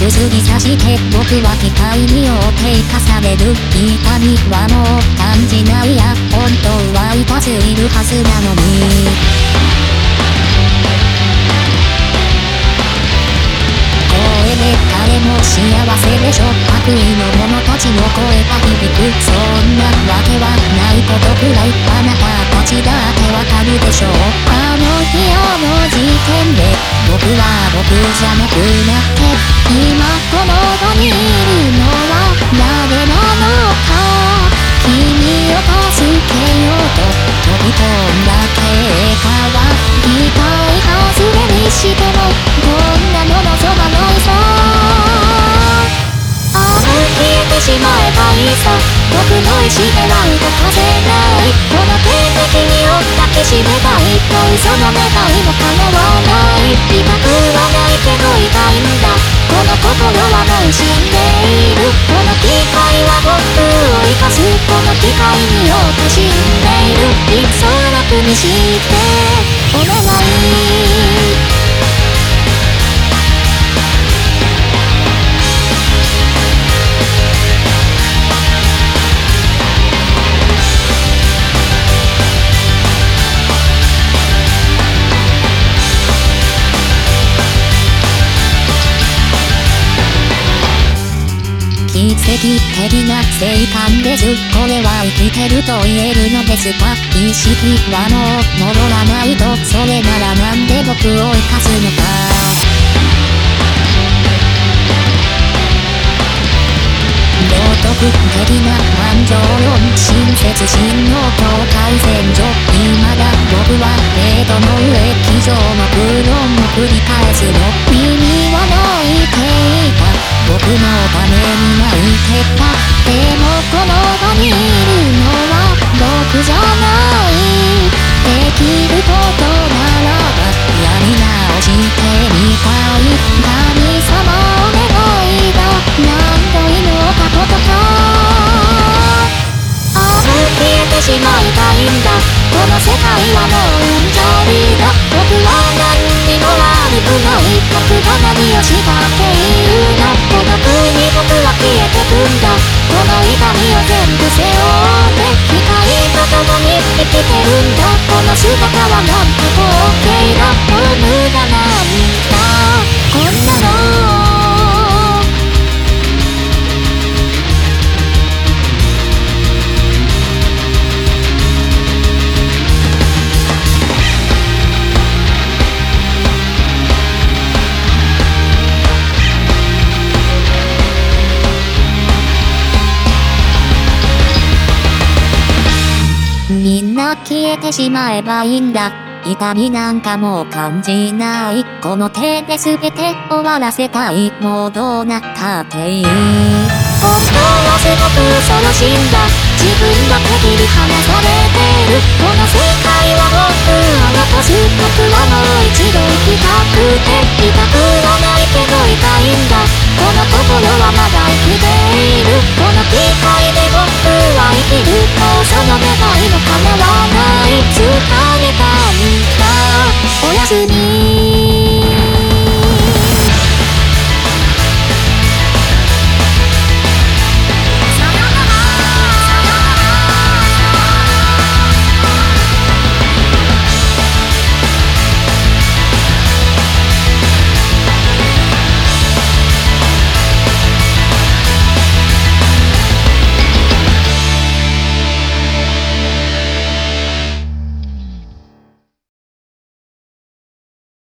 に薬さして僕は機械によって重ねる痛みはもう感じないや本当は痛すぎるはずなのに声で誰も幸せでしょ悪意の者たちの声が響くそんなわけはないことくらいあなたたちだってわかるでしょうあの日あの時点で僕は僕じゃなくなって今この場にいるのは誰なのか君を助けようと飛び込んだ結果は期待外れにしてもこんなものそばないさしまえばいいさ僕の意志では動かせないこの天敵にを抱きしめたいの嘘のはもう死んでいる。この機械は僕を生かす。この機械によって死んでいる。いつ楽にして。奇跡的な生還ですこれは生きてると言えるのですか意識はもう戻らないと。それならなんで僕を生かすのか。道徳的な感情論親切心の境界線上今だ僕はデートの上机上の空論を繰り返すの。耳僕のために泣いてたでもこの場にいるのは僕じゃないできることならばやり直してみたい神様お願いだ何度祈ったことかああ消えてしまいたいんだこの世界はもう共に生きてるんだ。この姿はなんて光景みんな消えてしまえばいいんだ。痛みなんかもう感じない。この手で全て終わらせたい。もうどうなったっていい。本当はすごく恐ろしいんだ。自分が敵り離されている。この世界は僕を残す。僕はもう一度行きたくて。痛くはないけど痛いんだ。この心はまだ生きている。ない。つかげたんだ。おやすみ